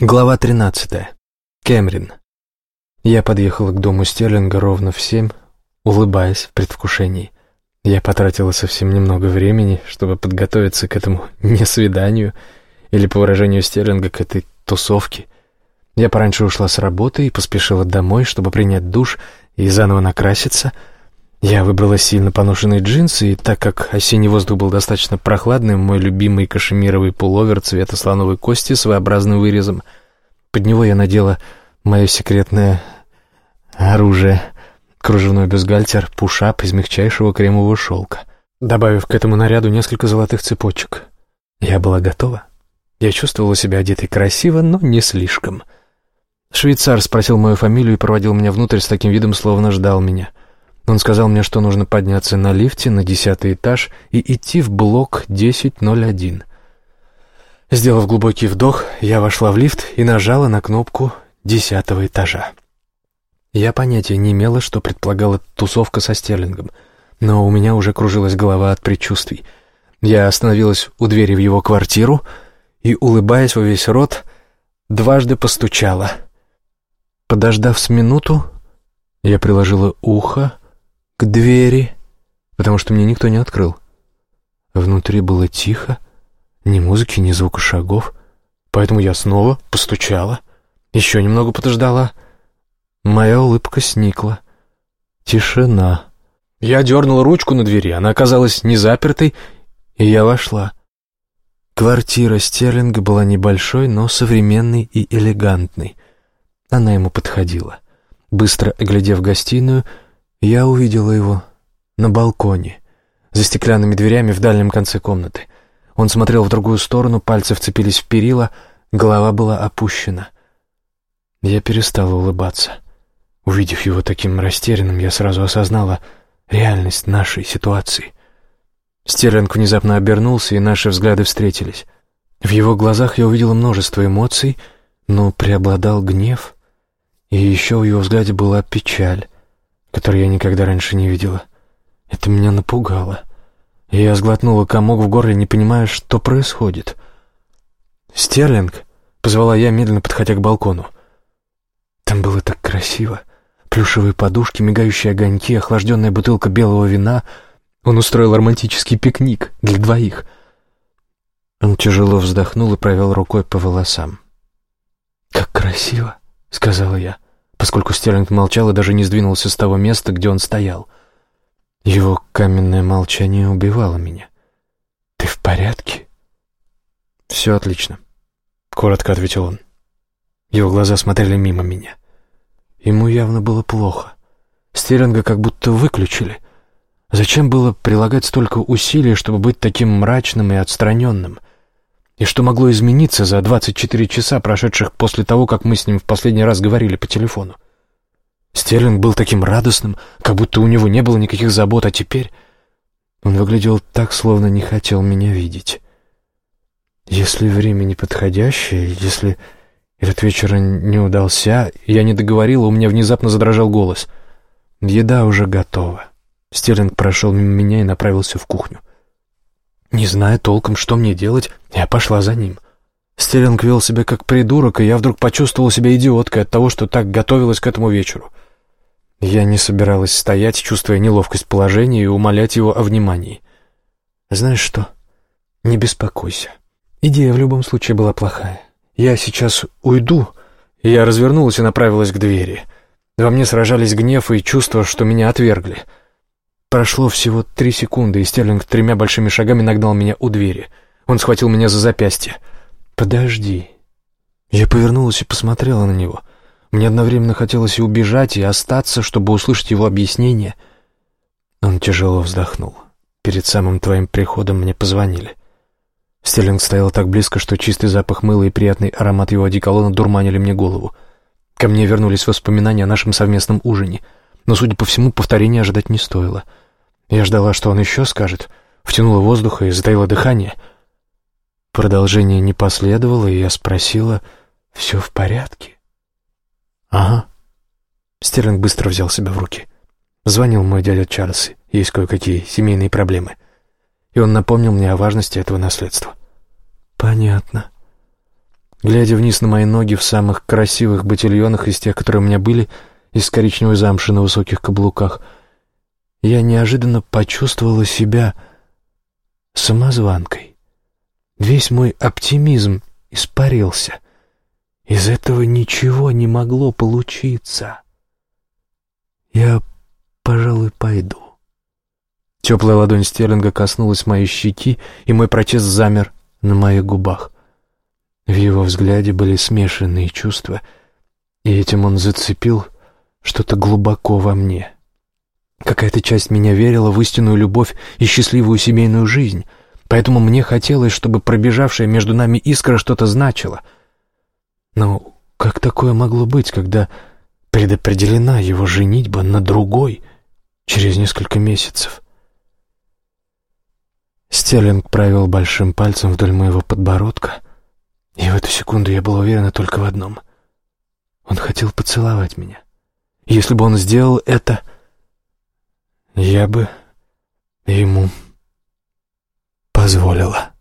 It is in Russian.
Глава 13. Кэмрин. Я подъехала к дому Стерлинга ровно в семь, улыбаясь в предвкушении. Я потратила совсем немного времени, чтобы подготовиться к этому несвиданию, или, по выражению Стерлинга, к этой тусовке. Я пораньше ушла с работы и поспешила домой, чтобы принять душ и заново накраситься. Я выбрала сильно поношенные джинсы, и так как осенний воздух был достаточно прохладным, мой любимый кашемировый пуловер цвета слоновой кости с своеобразным вырезом — под него я надела мое секретное оружие — кружевной бюстгальтер, пушап из мягчайшего кремового шелка, добавив к этому наряду несколько золотых цепочек. Я была готова. Я чувствовала себя одетой красиво, но не слишком. Швейцар спросил мою фамилию и проводил меня внутрь с таким видом, словно ждал меня. Он сказал мне, что нужно подняться на лифте на десятый этаж и идти в блок 1001. Сделав глубокий вдох, я вошла в лифт и нажала на кнопку десятого этажа. Я понятия не имела, что предполагала тусовка со Стерлингом, но у меня уже кружилась голова от предчувствий. Я остановилась у двери в его квартиру и, улыбаясь во весь рот, дважды постучала. Подождав с минуту, я приложила ухо к двери, потому что мне никто не открыл. Внутри было тихо, ни музыки, ни звука шагов. Поэтому я снова постучала. Еще немного подождала. Моя улыбка сникла. Тишина. Я дернула ручку на двери, она оказалась не запертой, и я вошла. Квартира Стерлинга была небольшой, но современной и элегантной. Она ему подходила. Быстро оглядев гостиную, я увидела его на балконе, за стеклянными дверями в дальнем конце комнаты. Он смотрел в другую сторону, пальцы вцепились в перила, голова была опущена. Я перестала улыбаться. Увидев его таким растерянным, я сразу осознала реальность нашей ситуации. Стерлинг внезапно обернулся, и наши взгляды встретились. В его глазах я увидела множество эмоций, но преобладал гнев, и еще в его взгляде была печаль, которую я никогда раньше не видела. Это меня напугало. Я сглотнула комок в горле, не понимая, что происходит. «Стерлинг?» — позвала я, медленно подходя к балкону. Там было так красиво. Плюшевые подушки, мигающие огоньки, охлажденная бутылка белого вина. Он устроил романтический пикник для двоих. Он тяжело вздохнул и провел рукой по волосам. «Как красиво!» — сказала я, поскольку Стерлинг молчал и даже не сдвинулся с того места, где он стоял — его каменное молчание убивало меня. «Ты в порядке?» «Все отлично», — коротко ответил он. Его глаза смотрели мимо меня. Ему явно было плохо. Стерлинга как будто выключили. Зачем было прилагать столько усилий, чтобы быть таким мрачным и отстраненным? И что могло измениться за 24 часа, прошедших после того, как мы с ним в последний раз говорили по телефону? Стерлинг был таким радостным, как будто у него не было никаких забот, а теперь он выглядел так, словно не хотел меня видеть. Если время неподходящее, если этот вечер не удался, я не договорил, у меня внезапно задрожал голос. Еда уже готова. Стерлинг прошел мимо меня и направился в кухню. Не зная толком, что мне делать, я пошла за ним. Стерлинг вел себя как придурок, и я вдруг почувствовал себя идиоткой от того, что так готовилась к этому вечеру. Я не собиралась стоять, чувствуя неловкость положения, и умолять его о внимании. «Знаешь что? Не беспокойся. Идея в любом случае была плохая. Я сейчас уйду». Я развернулась и направилась к двери. Во мне сражались гнев и чувство, что меня отвергли. Прошло всего три секунды, и Стерлинг тремя большими шагами нагнал меня у двери. Он схватил меня за запястье. «Подожди». Я повернулась и посмотрела на него — мне одновременно хотелось и убежать, и остаться, чтобы услышать его объяснение. Он тяжело вздохнул. «Перед самым твоим приходом мне позвонили». Стерлинг стоял так близко, что чистый запах мыла и приятный аромат его одеколона дурманили мне голову. Ко мне вернулись воспоминания о нашем совместном ужине, но, судя по всему, повторения ожидать не стоило. Я ждала, что он еще скажет, втянула воздуха и затаила дыхание. Продолжение не последовало, и я спросила, «Все в порядке?» «Ага». Стерлинг быстро взял себя в руки. Звонил мой дядя Чарльз, есть кое-какие семейные проблемы. И он напомнил мне о важности этого наследства. «Понятно». Глядя вниз на мои ноги в самых красивых ботильонах из тех, которые у меня были, из коричневой замши на высоких каблуках, я неожиданно почувствовала себя самозванкой. Весь мой оптимизм испарился. Из этого ничего не могло получиться. Я, пожалуй, пойду. Теплая ладонь Стерлинга коснулась моей щеки, и мой протест замер на моих губах. В его взгляде были смешанные чувства, и этим он зацепил что-то глубоко во мне. Какая-то часть меня верила в истинную любовь и счастливую семейную жизнь, поэтому мне хотелось, чтобы пробежавшая между нами искра что-то значила. Но как такое могло быть, когда предопределена его женитьба на другой через несколько месяцев? Стерлинг провел большим пальцем вдоль моего подбородка — и в эту секунду я была уверена только в одном. Он хотел поцеловать меня. Если бы он сделал это, я бы ему позволила.